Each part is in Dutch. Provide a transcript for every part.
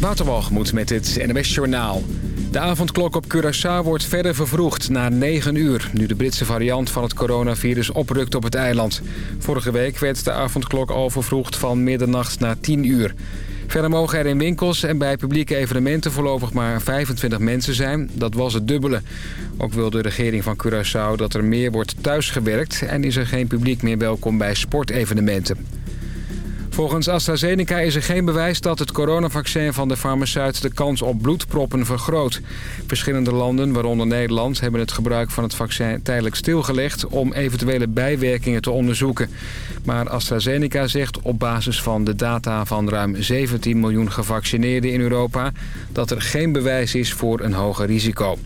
Waterwalgemoed met het NWS Journaal. De avondklok op Curaçao wordt verder vervroegd naar 9 uur... nu de Britse variant van het coronavirus oprukt op het eiland. Vorige week werd de avondklok al vervroegd van middernacht naar 10 uur. Verder mogen er in winkels en bij publieke evenementen voorlopig maar 25 mensen zijn. Dat was het dubbele. Ook wil de regering van Curaçao dat er meer wordt thuisgewerkt... en is er geen publiek meer welkom bij sportevenementen. Volgens AstraZeneca is er geen bewijs dat het coronavaccin van de farmaceut de kans op bloedproppen vergroot. Verschillende landen, waaronder Nederland, hebben het gebruik van het vaccin tijdelijk stilgelegd om eventuele bijwerkingen te onderzoeken. Maar AstraZeneca zegt op basis van de data van ruim 17 miljoen gevaccineerden in Europa dat er geen bewijs is voor een hoger risico.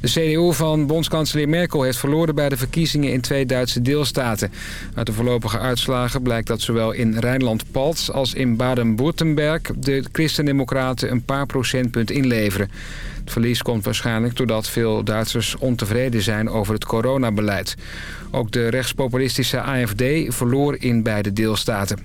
De CDU van bondskanselier Merkel heeft verloren bij de verkiezingen in twee Duitse deelstaten. Uit de voorlopige uitslagen blijkt dat zowel in Rijnland-Palts als in Baden-Württemberg de christendemocraten een paar procentpunt inleveren. Het verlies komt waarschijnlijk doordat veel Duitsers ontevreden zijn over het coronabeleid. Ook de rechtspopulistische AFD verloor in beide deelstaten.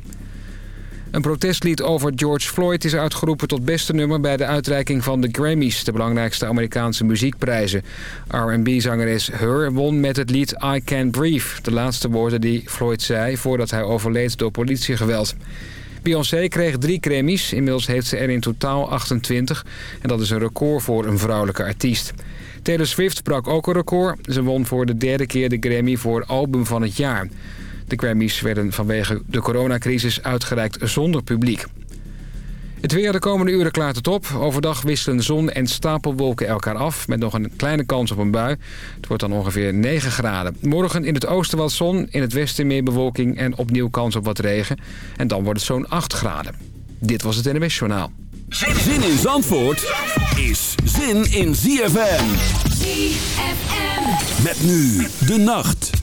Een protestlied over George Floyd is uitgeroepen tot beste nummer... bij de uitreiking van de Grammys, de belangrijkste Amerikaanse muziekprijzen. R&B-zangeres Her won met het lied I Can't Breathe. De laatste woorden die Floyd zei voordat hij overleed door politiegeweld. Beyoncé kreeg drie Grammys. Inmiddels heeft ze er in totaal 28. En dat is een record voor een vrouwelijke artiest. Taylor Swift brak ook een record. Ze won voor de derde keer de Grammy voor Album van het Jaar. De Grammys werden vanwege de coronacrisis uitgereikt zonder publiek. Het weer de komende uren klaart het op. Overdag wisselen zon en stapelwolken elkaar af... met nog een kleine kans op een bui. Het wordt dan ongeveer 9 graden. Morgen in het oosten wat zon, in het westen meer bewolking... en opnieuw kans op wat regen. En dan wordt het zo'n 8 graden. Dit was het NWS Journaal. Zin in Zandvoort is zin in ZFM. ZFM. Met nu de nacht.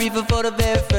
Reefer for the very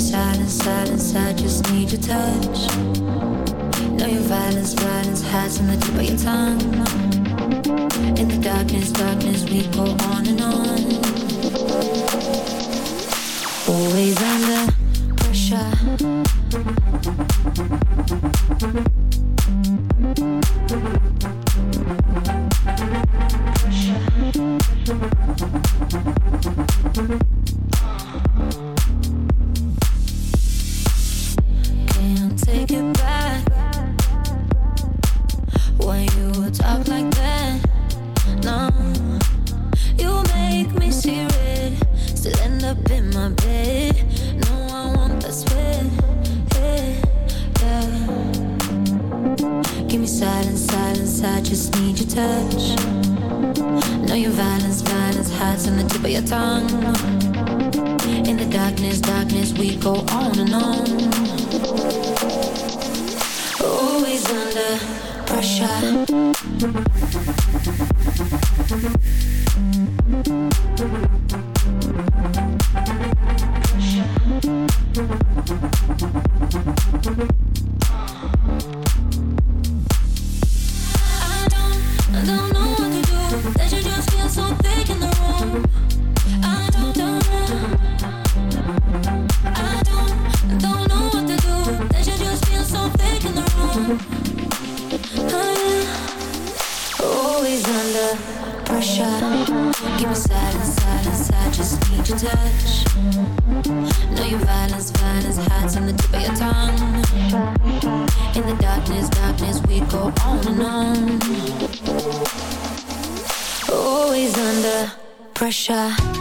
Silence, silence, I just need your touch. Know your violence, violence hides in the tip of your tongue. In the darkness, darkness, we go on and on. Always under pressure. pressure.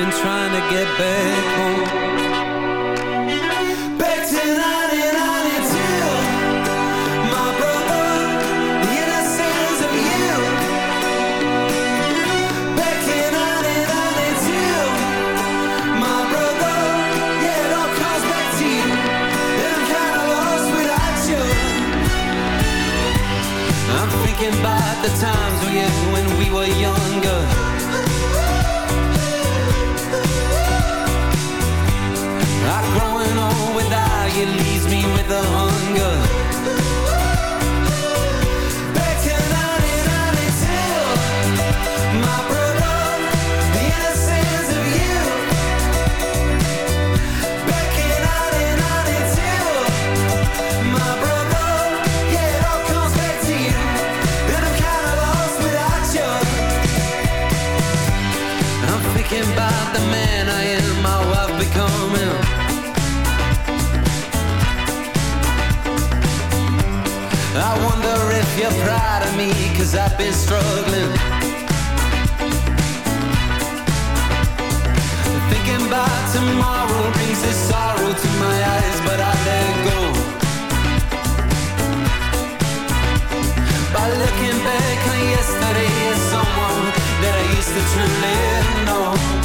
been trying the man I am, my wife becoming I wonder if you're proud of I've been struggling. Thinking tomorrow brings this sorrow to my eyes But I let go. By looking back on yesterday as someone That I used to truly know.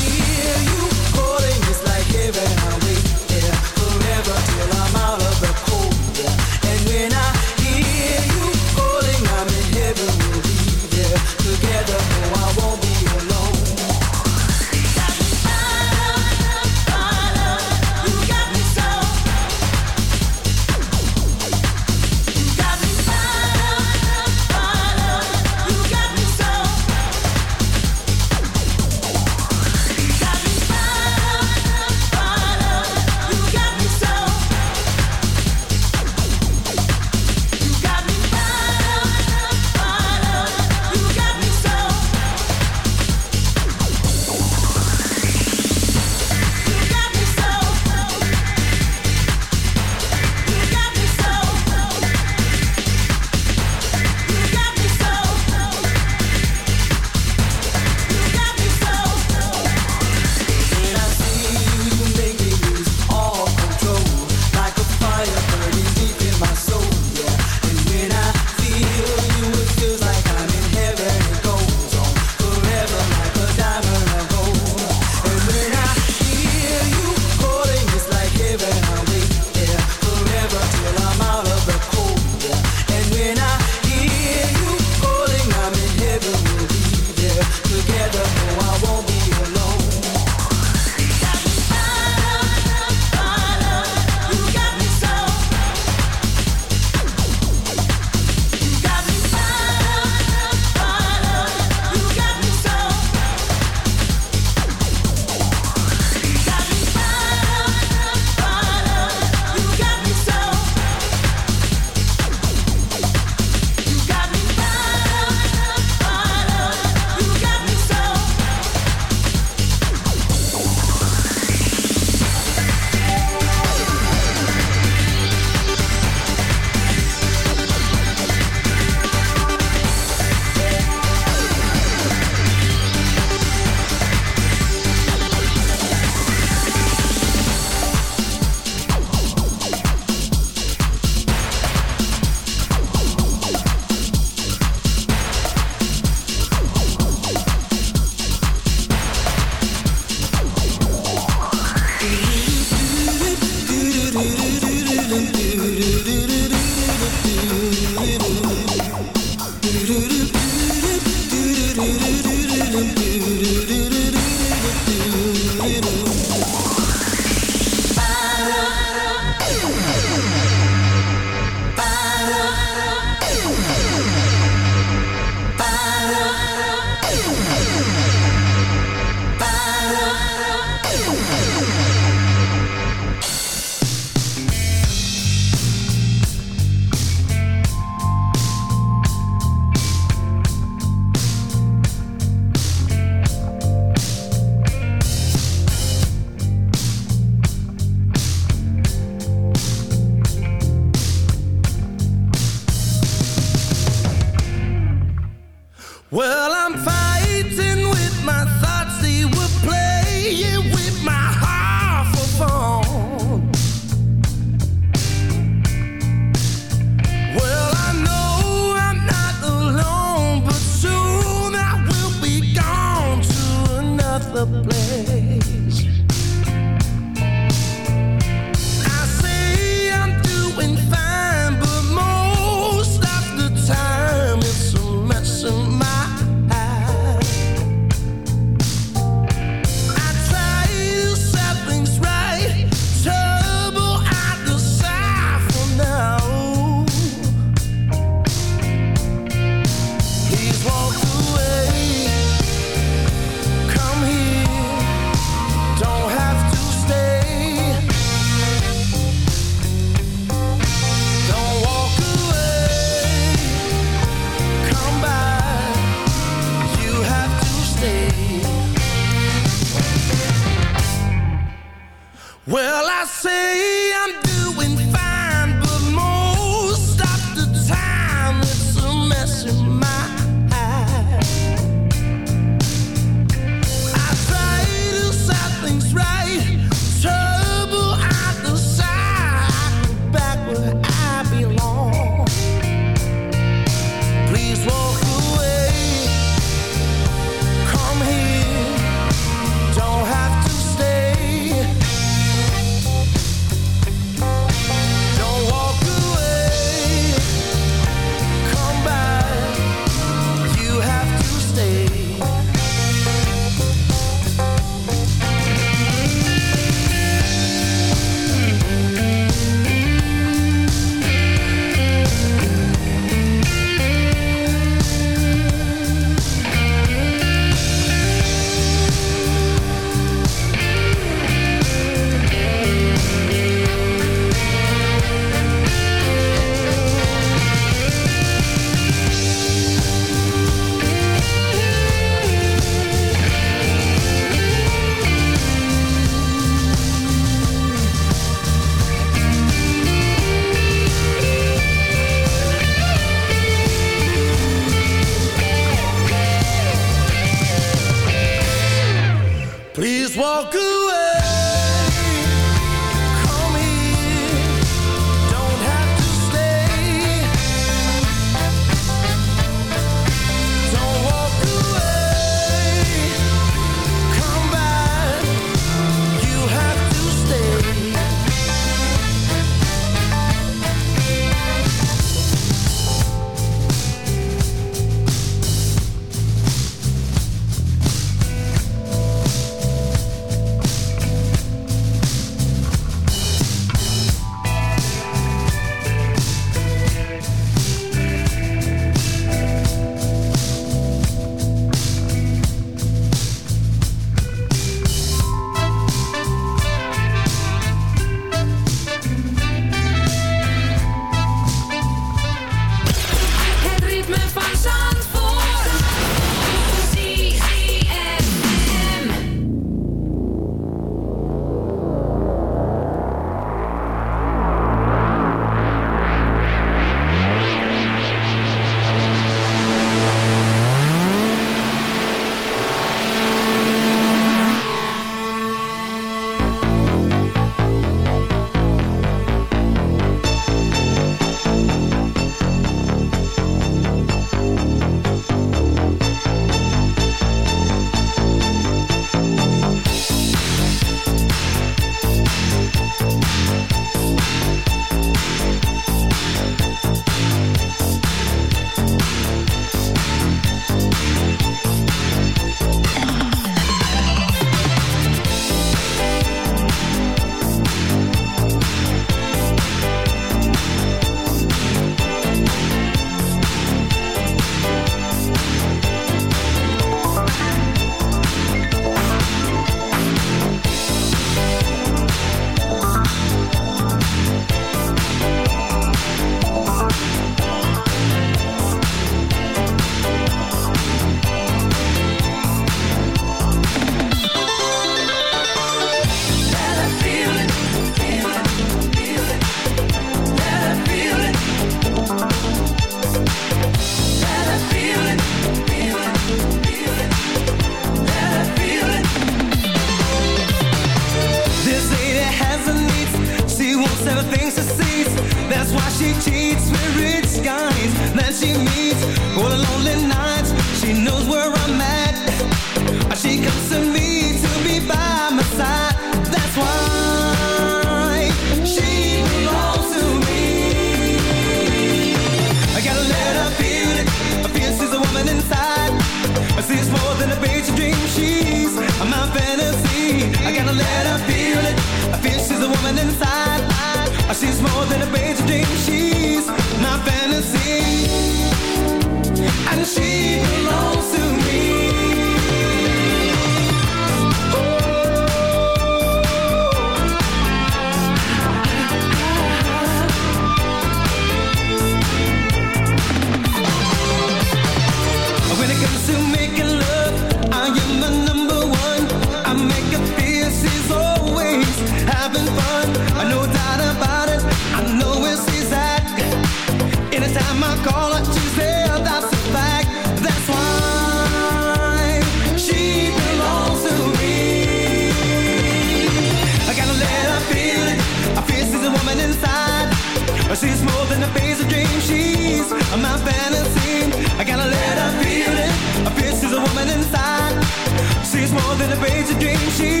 quem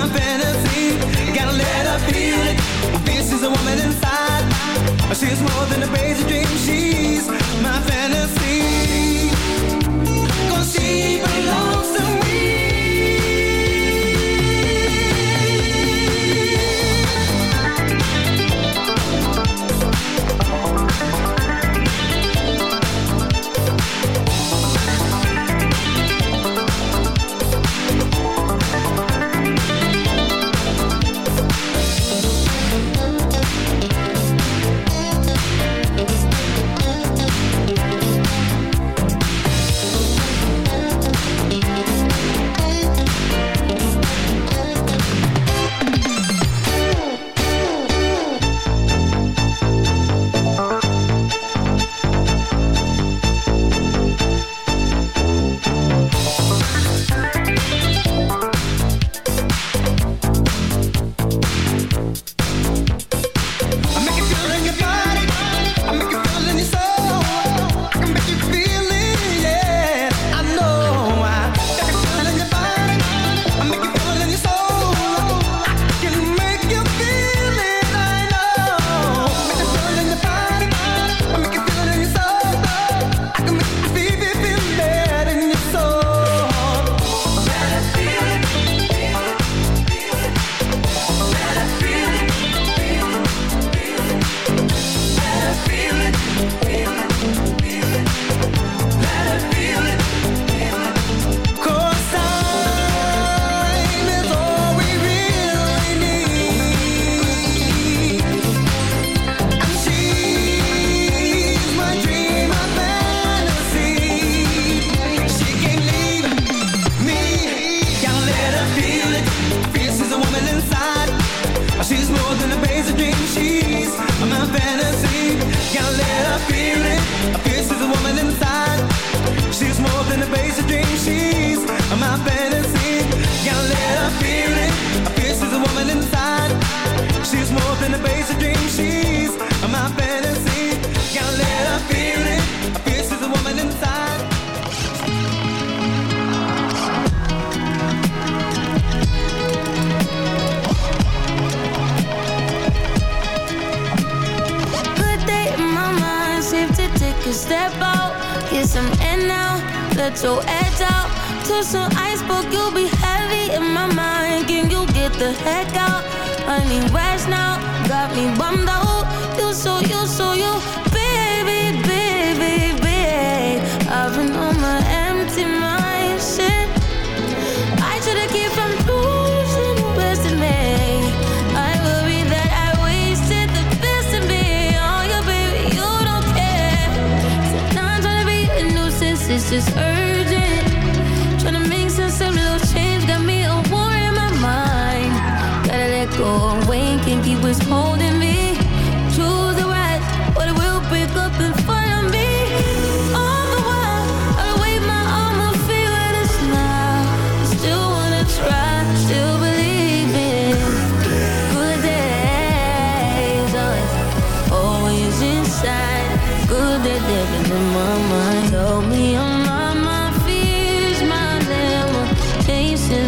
my fantasy. Gotta let her feel it. This is a woman inside. She's more than a crazy dream. She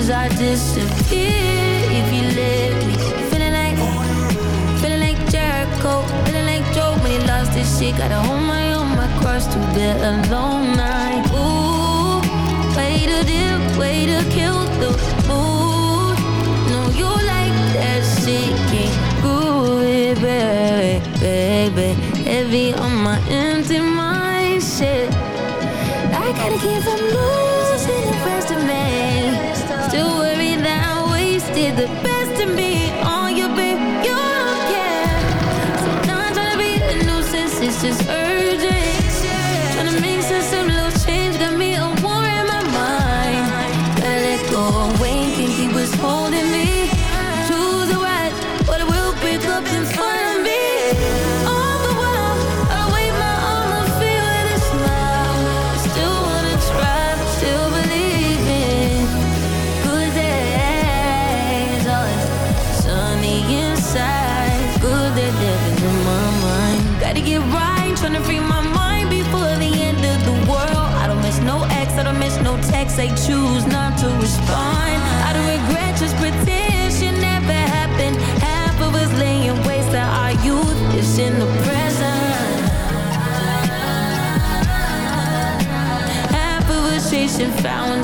cause I disappear if you let me. Feeling like, feeling like Jericho, feeling like Joe when he lost his shit. Gotta hold my own, my cross to bear alone. Night, ooh, way to dip, way to kill the mood. No, you like that shit, can't groove baby, baby. Heavy on my empty mind. Shit, I gotta keep from losing.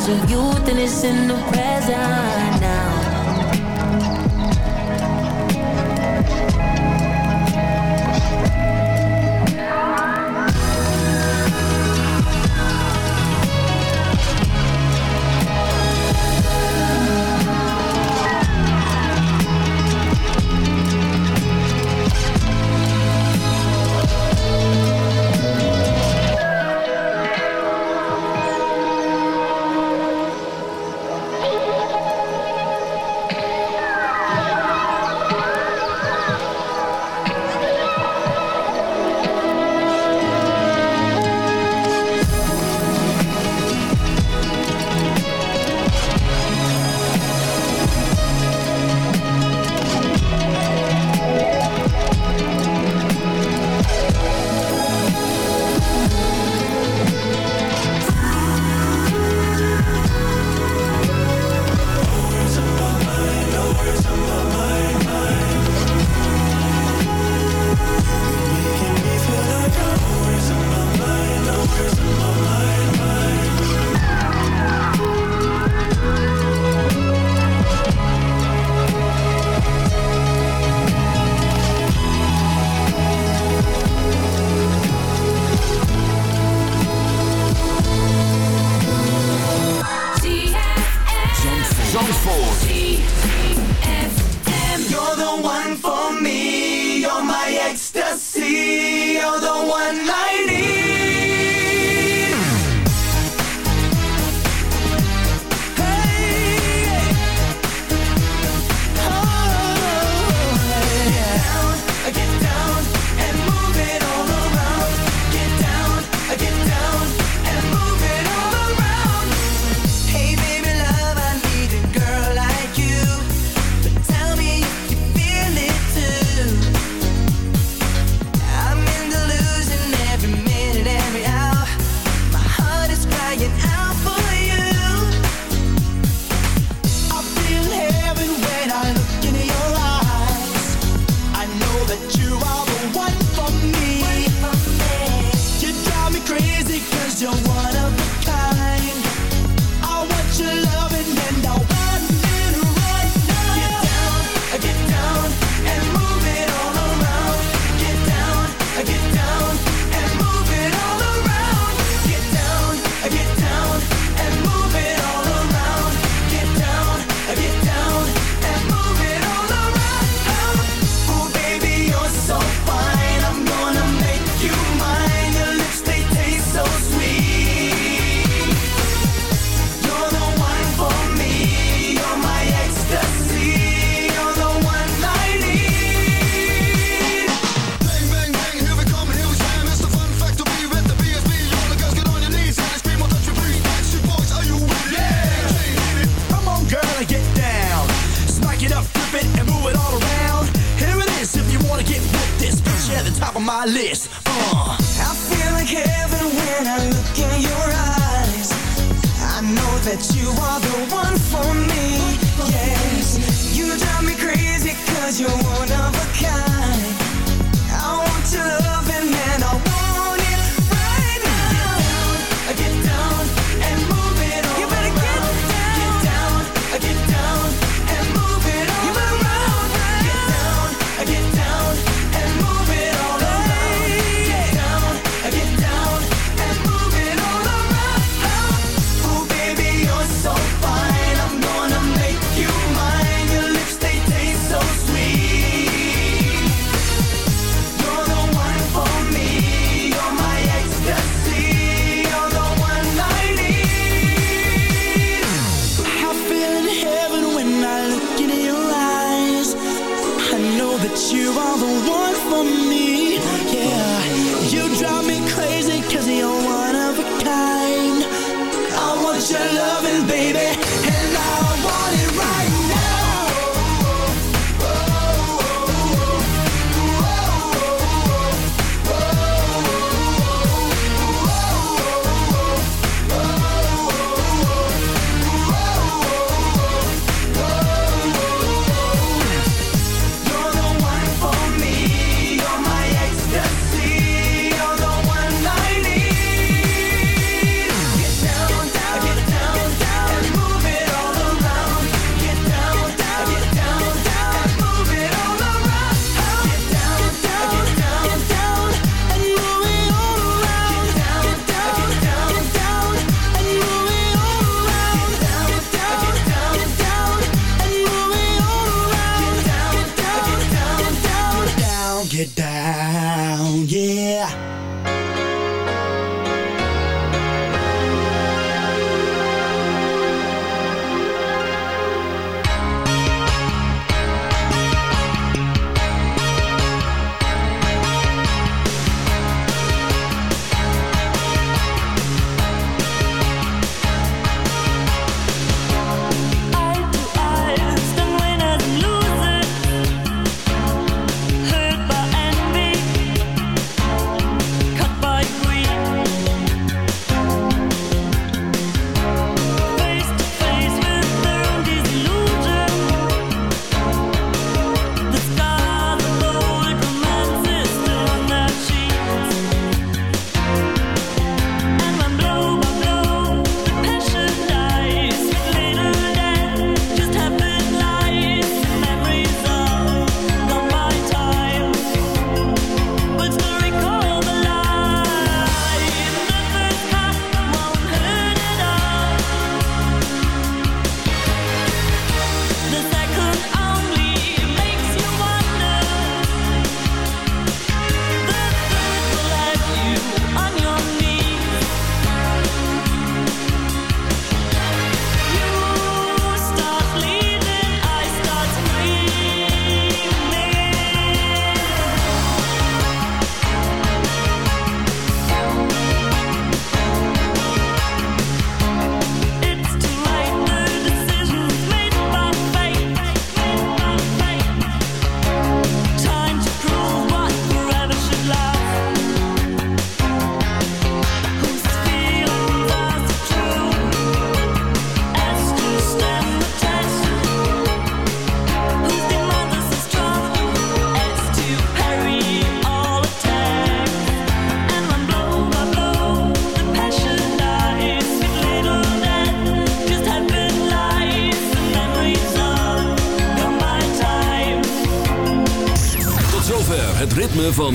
Of youth and it's in the present